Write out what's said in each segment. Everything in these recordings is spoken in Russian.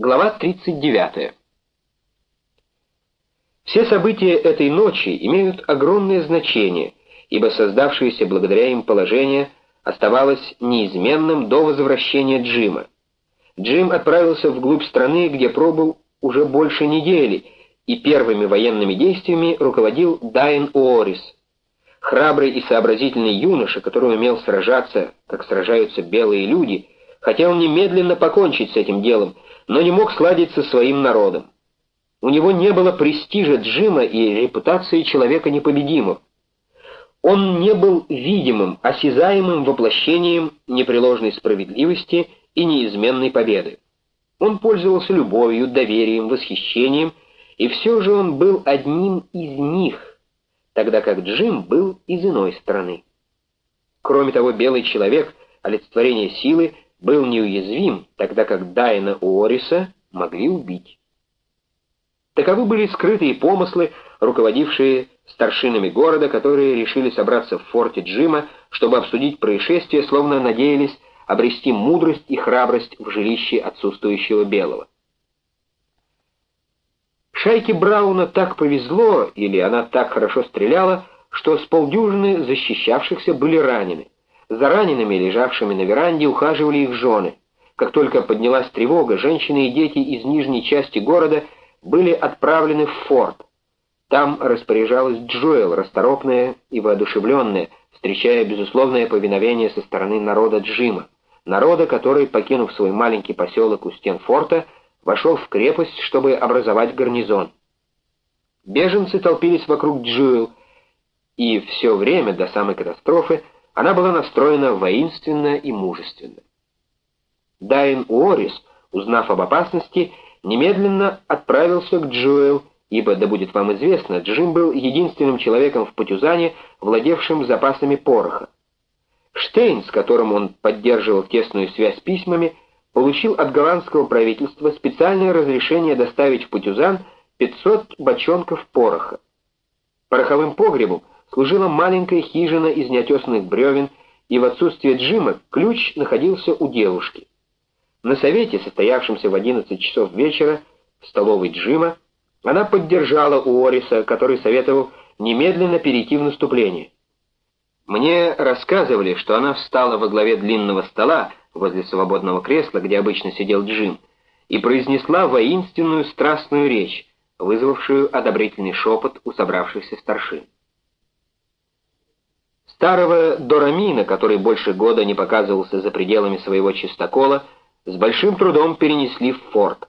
Глава 39. Все события этой ночи имеют огромное значение, ибо создавшееся благодаря им положение оставалось неизменным до возвращения Джима. Джим отправился вглубь страны, где пробыл уже больше недели, и первыми военными действиями руководил Дайн Уорис. Храбрый и сообразительный юноша, который умел сражаться, как сражаются белые люди, хотел немедленно покончить с этим делом — но не мог сладить со своим народом. У него не было престижа Джима и репутации человека непобедимого. Он не был видимым, осязаемым воплощением непреложной справедливости и неизменной победы. Он пользовался любовью, доверием, восхищением, и все же он был одним из них, тогда как Джим был из иной стороны. Кроме того, белый человек, олицетворение силы, был неуязвим, тогда как Дайна Уориса могли убить. Таковы были скрытые помыслы, руководившие старшинами города, которые решили собраться в форте Джима, чтобы обсудить происшествие, словно надеялись обрести мудрость и храбрость в жилище отсутствующего белого. Шайке Брауна так повезло, или она так хорошо стреляла, что с полдюжины защищавшихся были ранены. За ранеными, лежавшими на веранде, ухаживали их жены. Как только поднялась тревога, женщины и дети из нижней части города были отправлены в форт. Там распоряжалась Джоэл, расторопная и воодушевленная, встречая безусловное повиновение со стороны народа Джима, народа, который, покинув свой маленький поселок у стен форта, вошел в крепость, чтобы образовать гарнизон. Беженцы толпились вокруг Джоэл, и все время до самой катастрофы она была настроена воинственно и мужественно. Дайн Уорис, узнав об опасности, немедленно отправился к Джоэл, ибо, да будет вам известно, Джим был единственным человеком в Патюзане, владевшим запасами пороха. Штейн, с которым он поддерживал тесную связь письмами, получил от голландского правительства специальное разрешение доставить в Патюзан 500 бочонков пороха. Пороховым погребом служила маленькая хижина из неотесанных бревен, и в отсутствие Джима ключ находился у девушки. На совете, состоявшемся в 11 часов вечера в столовой Джима, она поддержала Уориса, который советовал немедленно перейти в наступление. Мне рассказывали, что она встала во главе длинного стола возле свободного кресла, где обычно сидел Джим, и произнесла воинственную страстную речь, вызвавшую одобрительный шепот у собравшихся старшин. Старого Дорамина, который больше года не показывался за пределами своего чистокола, с большим трудом перенесли в форт.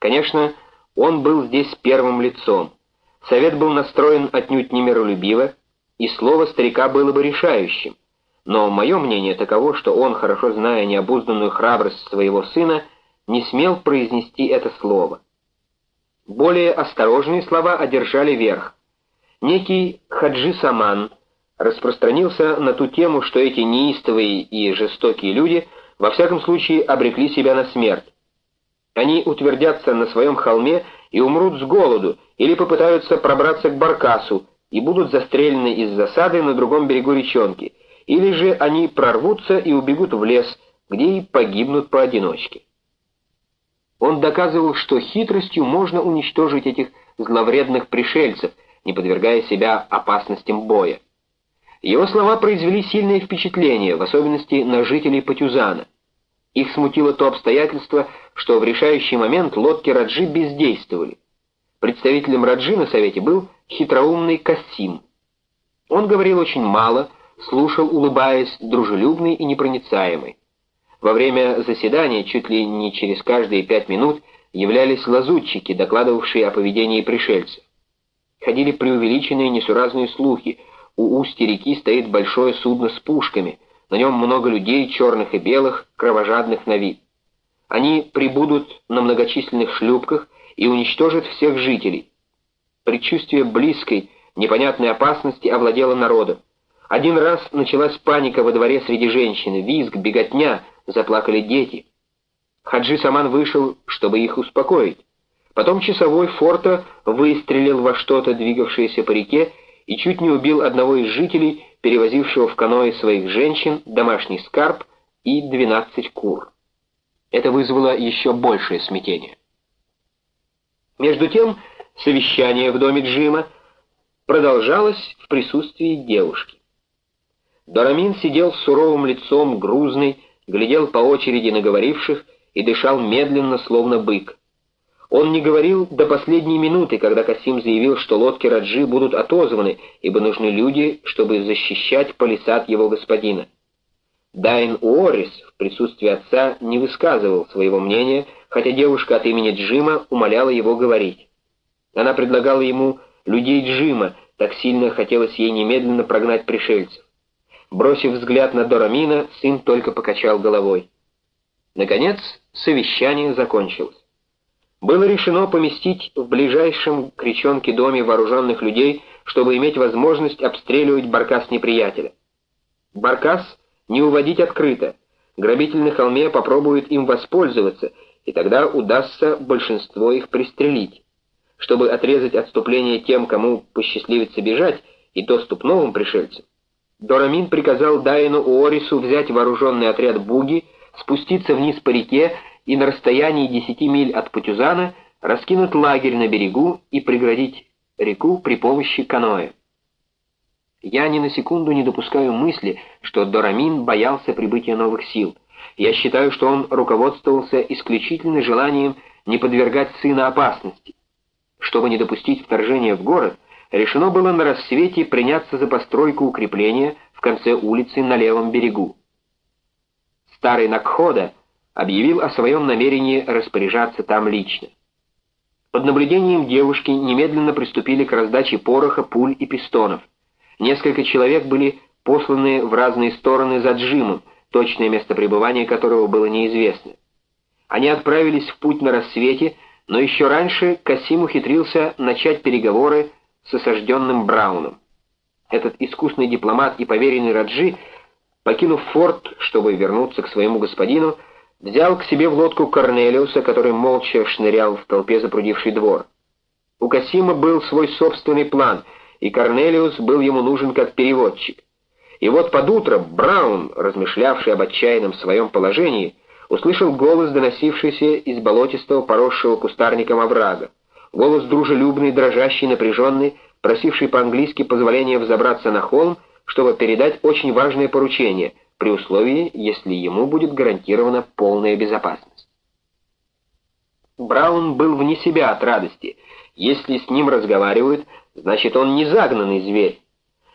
Конечно, он был здесь первым лицом. Совет был настроен отнюдь не миролюбиво, и слово старика было бы решающим. Но мое мнение таково, что он, хорошо зная необузданную храбрость своего сына, не смел произнести это слово. Более осторожные слова одержали верх. Некий Хаджи Саман — распространился на ту тему, что эти неистовые и жестокие люди во всяком случае обрекли себя на смерть. Они утвердятся на своем холме и умрут с голоду, или попытаются пробраться к Баркасу и будут застрелены из засады на другом берегу речонки, или же они прорвутся и убегут в лес, где и погибнут поодиночке. Он доказывал, что хитростью можно уничтожить этих зловредных пришельцев, не подвергая себя опасностям боя. Его слова произвели сильное впечатление, в особенности на жителей Патюзана. Их смутило то обстоятельство, что в решающий момент лодки Раджи бездействовали. Представителем Раджи на совете был хитроумный Кассим. Он говорил очень мало, слушал, улыбаясь, дружелюбный и непроницаемый. Во время заседания чуть ли не через каждые пять минут являлись лазутчики, докладывавшие о поведении пришельцев. Ходили преувеличенные несуразные слухи — у устья реки стоит большое судно с пушками, на нем много людей, черных и белых, кровожадных на вид. Они прибудут на многочисленных шлюпках и уничтожат всех жителей. Предчувствие близкой, непонятной опасности овладело народом. Один раз началась паника во дворе среди женщин, визг, беготня, заплакали дети. Хаджи Саман вышел, чтобы их успокоить. Потом часовой форта выстрелил во что-то, двигавшееся по реке, и чуть не убил одного из жителей, перевозившего в каное своих женщин, домашний скарб и 12 кур. Это вызвало еще большее смятение. Между тем, совещание в доме Джима продолжалось в присутствии девушки. Дорамин сидел с суровым лицом, грузный, глядел по очереди на говоривших и дышал медленно, словно бык. Он не говорил до последней минуты, когда Касим заявил, что лодки Раджи будут отозваны, ибо нужны люди, чтобы защищать палисад его господина. Дайн Уоррис в присутствии отца не высказывал своего мнения, хотя девушка от имени Джима умоляла его говорить. Она предлагала ему людей Джима, так сильно хотелось ей немедленно прогнать пришельцев. Бросив взгляд на Дорамина, сын только покачал головой. Наконец, совещание закончилось. Было решено поместить в ближайшем к речонке доме вооруженных людей, чтобы иметь возможность обстреливать баркас неприятеля. Баркас не уводить открыто. Грабитель на холме попробует им воспользоваться, и тогда удастся большинство их пристрелить. Чтобы отрезать отступление тем, кому посчастливится бежать, и доступ новым пришельцам, Дорамин приказал Дайну Уорису взять вооруженный отряд Буги, спуститься вниз по реке и на расстоянии 10 миль от Путюзана раскинуть лагерь на берегу и преградить реку при помощи каноэ. Я ни на секунду не допускаю мысли, что Дорамин боялся прибытия новых сил. Я считаю, что он руководствовался исключительно желанием не подвергать сына опасности. Чтобы не допустить вторжения в город, решено было на рассвете приняться за постройку укрепления в конце улицы на левом берегу. Старый Накхода объявил о своем намерении распоряжаться там лично. Под наблюдением девушки немедленно приступили к раздаче пороха, пуль и пистонов. Несколько человек были посланы в разные стороны за Джимом, точное место пребывания которого было неизвестно. Они отправились в путь на рассвете, но еще раньше Касим ухитрился начать переговоры с осажденным Брауном. Этот искусный дипломат и поверенный Раджи, покинув форт, чтобы вернуться к своему господину, Взял к себе в лодку Корнелиуса, который молча шнырял в толпе запрудивший двор. У Касима был свой собственный план, и Корнелиус был ему нужен как переводчик. И вот под утро Браун, размышлявший об отчаянном своем положении, услышал голос, доносившийся из болотистого, поросшего кустарником оврага. Голос дружелюбный, дрожащий, напряженный, просивший по-английски позволения взобраться на холм, чтобы передать очень важное поручение — при условии, если ему будет гарантирована полная безопасность. Браун был вне себя от радости. Если с ним разговаривают, значит он не загнанный зверь.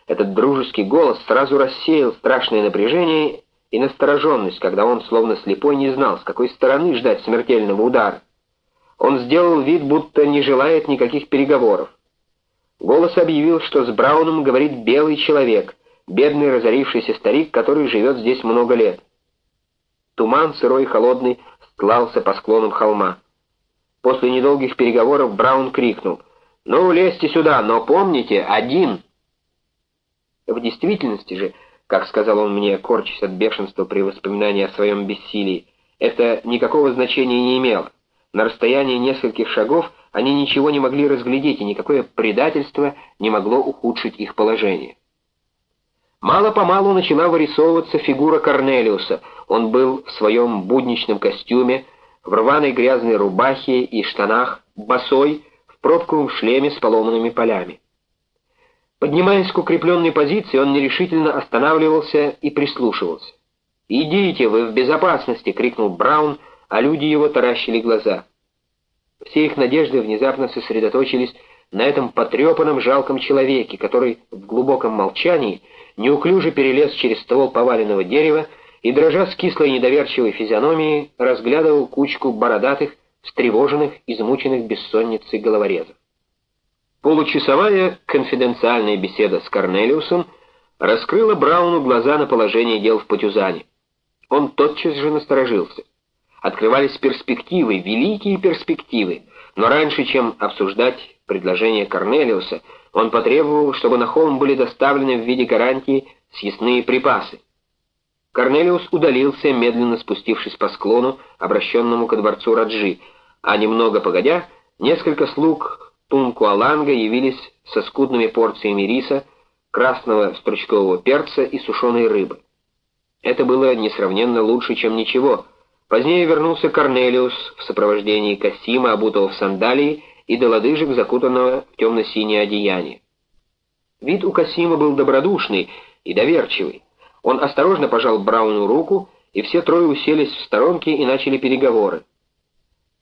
Этот дружеский голос сразу рассеял страшное напряжение и настороженность, когда он, словно слепой, не знал, с какой стороны ждать смертельного удара. Он сделал вид, будто не желает никаких переговоров. Голос объявил, что с Брауном говорит белый человек — бедный разорившийся старик, который живет здесь много лет. Туман сырой и холодный стлался по склонам холма. После недолгих переговоров Браун крикнул «Ну, лезьте сюда, но помните, один!» В действительности же, как сказал он мне, корчась от бешенства при воспоминании о своем бессилии, это никакого значения не имело. На расстоянии нескольких шагов они ничего не могли разглядеть, и никакое предательство не могло ухудшить их положение. Мало-помалу начала вырисовываться фигура Корнелиуса. Он был в своем будничном костюме, в рваной грязной рубахе и штанах, босой, в пробковом шлеме с поломанными полями. Поднимаясь к укрепленной позиции, он нерешительно останавливался и прислушивался. «Идите, вы в безопасности!» — крикнул Браун, а люди его таращили глаза. Все их надежды внезапно сосредоточились на этом потрепанном жалком человеке, который в глубоком молчании неуклюже перелез через ствол поваленного дерева и, дрожа с кислой недоверчивой физиономией, разглядывал кучку бородатых, встревоженных, измученных бессонницей головорезов. Получасовая конфиденциальная беседа с Корнелиусом раскрыла Брауну глаза на положение дел в Патюзане. Он тотчас же насторожился. Открывались перспективы, великие перспективы, но раньше, чем обсуждать предложение Корнелиуса, он потребовал, чтобы на холм были доставлены в виде гарантии съестные припасы. Корнелиус удалился, медленно спустившись по склону, обращенному ко дворцу Раджи, а немного погодя, несколько слуг Тункуаланга явились со скудными порциями риса, красного стручкового перца и сушеной рыбы. Это было несравненно лучше, чем ничего, Позднее вернулся Корнелиус в сопровождении Кассима, обутого в сандалии, и до лодыжек, закутанного в темно-синее одеяние. Вид у Кассима был добродушный и доверчивый. Он осторожно пожал Брауну руку, и все трое уселись в сторонке и начали переговоры.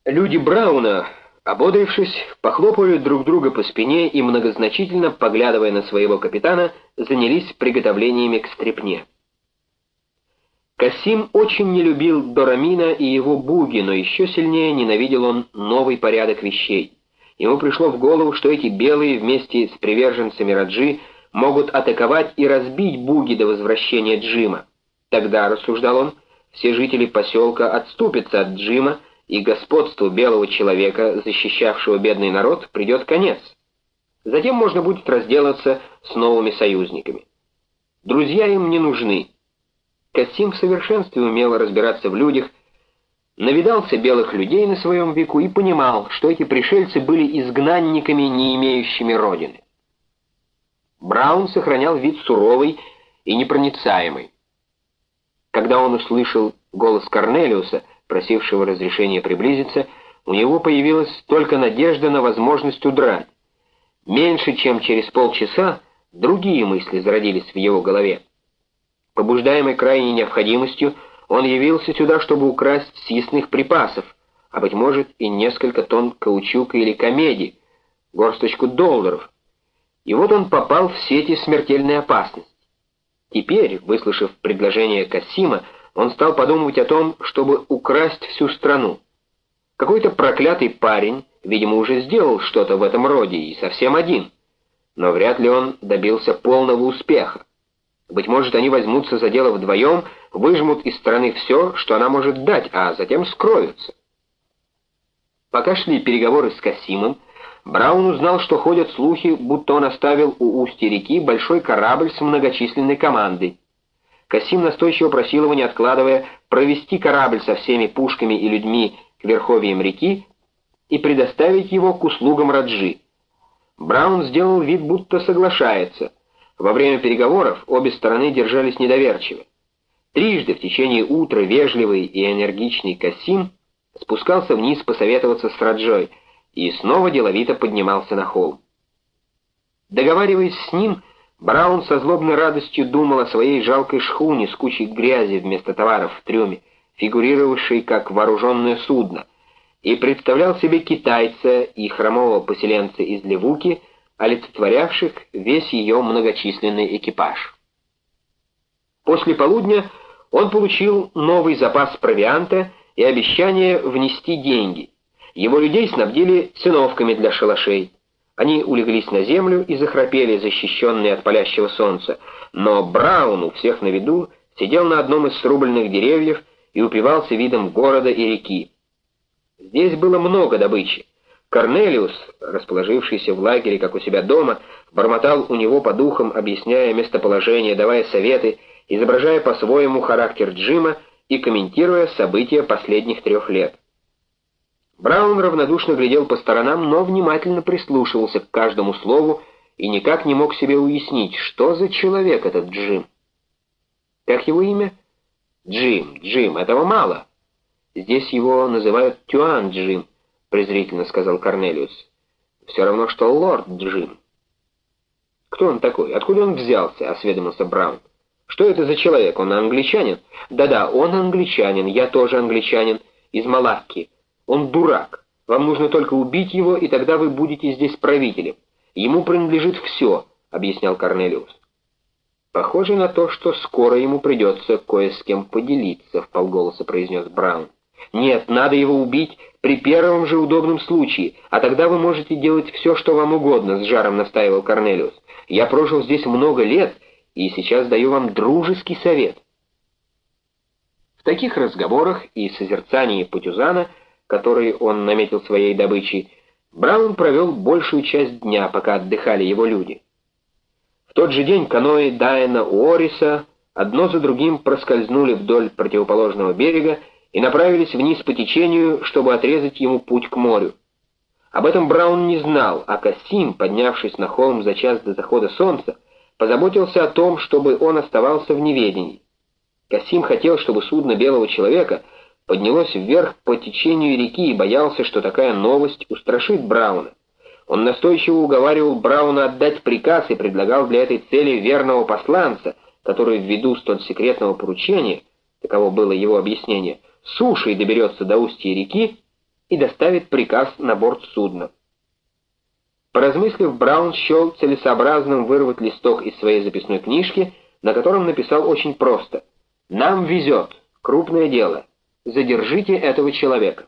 Люди Брауна, ободрившись, похлопывали друг друга по спине и, многозначительно поглядывая на своего капитана, занялись приготовлениями к стрепне. Касим очень не любил Дорамина и его буги, но еще сильнее ненавидел он новый порядок вещей. Ему пришло в голову, что эти белые вместе с приверженцами Раджи могут атаковать и разбить буги до возвращения Джима. Тогда, рассуждал он, все жители поселка отступятся от Джима, и господству белого человека, защищавшего бедный народ, придет конец. Затем можно будет разделаться с новыми союзниками. Друзья им не нужны. Касим в совершенстве умел разбираться в людях, навидался белых людей на своем веку и понимал, что эти пришельцы были изгнанниками, не имеющими родины. Браун сохранял вид суровый и непроницаемый. Когда он услышал голос Корнелиуса, просившего разрешения приблизиться, у него появилась только надежда на возможность удрать. Меньше чем через полчаса другие мысли зародились в его голове. Побуждаемый крайней необходимостью, он явился сюда, чтобы украсть съестных припасов, а, быть может, и несколько тонн каучука или комедий, горсточку долларов. И вот он попал в сети смертельной опасности. Теперь, выслушав предложение Кассима, он стал подумывать о том, чтобы украсть всю страну. Какой-то проклятый парень, видимо, уже сделал что-то в этом роде и совсем один, но вряд ли он добился полного успеха. Быть может, они возьмутся за дело вдвоем, выжмут из страны все, что она может дать, а затем скроются. Пока шли переговоры с Касимом, Браун узнал, что ходят слухи, будто он оставил у устья реки большой корабль с многочисленной командой. Касим настойчиво просил его, не откладывая, провести корабль со всеми пушками и людьми к верховьям реки и предоставить его к услугам Раджи. Браун сделал вид, будто соглашается — во время переговоров обе стороны держались недоверчиво. Трижды в течение утра вежливый и энергичный Касим спускался вниз посоветоваться с Раджой и снова деловито поднимался на холм. Договариваясь с ним, Браун со злобной радостью думал о своей жалкой шхуне с кучей грязи вместо товаров в трюме, фигурировавшей как вооруженное судно, и представлял себе китайца и хромого поселенца из Левуки — олицетворявших весь ее многочисленный экипаж. После полудня он получил новый запас провианта и обещание внести деньги. Его людей снабдили циновками для шалашей. Они улеглись на землю и захрапели, защищенные от палящего солнца, но Браун у всех на виду сидел на одном из срубленных деревьев и упивался видом города и реки. Здесь было много добычи. Корнелиус, расположившийся в лагере, как у себя дома, бормотал у него по духам, объясняя местоположение, давая советы, изображая по-своему характер Джима и комментируя события последних трех лет. Браун равнодушно глядел по сторонам, но внимательно прислушивался к каждому слову и никак не мог себе уяснить, что за человек этот Джим. Как его имя? Джим, Джим, этого мало. Здесь его называют Тюан Джим презрительно сказал Корнелиус. «Все равно, что лорд Джим». «Кто он такой? Откуда он взялся?» — осведомился Браун. «Что это за человек? Он англичанин?» «Да-да, он англичанин, я тоже англичанин, из Малакки. Он дурак. Вам нужно только убить его, и тогда вы будете здесь правителем. Ему принадлежит все», — объяснял Корнелиус. «Похоже на то, что скоро ему придется кое с кем поделиться», — вполголоса произнес Браун. «Нет, надо его убить при первом же удобном случае, а тогда вы можете делать все, что вам угодно», — с жаром настаивал Корнелиус. «Я прожил здесь много лет, и сейчас даю вам дружеский совет». В таких разговорах и созерцании Путюзана, который он наметил своей добычей, Браун провел большую часть дня, пока отдыхали его люди. В тот же день каноэ Дайна Уориса одно за другим проскользнули вдоль противоположного берега и направились вниз по течению, чтобы отрезать ему путь к морю. Об этом Браун не знал, а Кассим, поднявшись на холм за час до захода солнца, позаботился о том, чтобы он оставался в неведении. Кассим хотел, чтобы судно белого человека поднялось вверх по течению реки и боялся, что такая новость устрашит Брауна. Он настойчиво уговаривал Брауна отдать приказ и предлагал для этой цели верного посланца, который ввиду столь секретного поручения, таково было его объяснение, сушей доберется до устья реки и доставит приказ на борт судна. Поразмыслив, Браун счел целесообразным вырвать листок из своей записной книжки, на котором написал очень просто «Нам везет, крупное дело, задержите этого человека».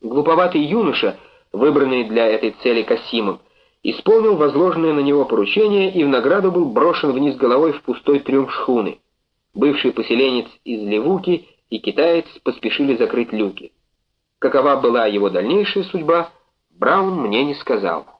Глуповатый юноша, выбранный для этой цели Касимом, исполнил возложенное на него поручение и в награду был брошен вниз головой в пустой трюм шхуны. Бывший поселенец из Левуки и китаец поспешили закрыть люки. Какова была его дальнейшая судьба, Браун мне не сказал.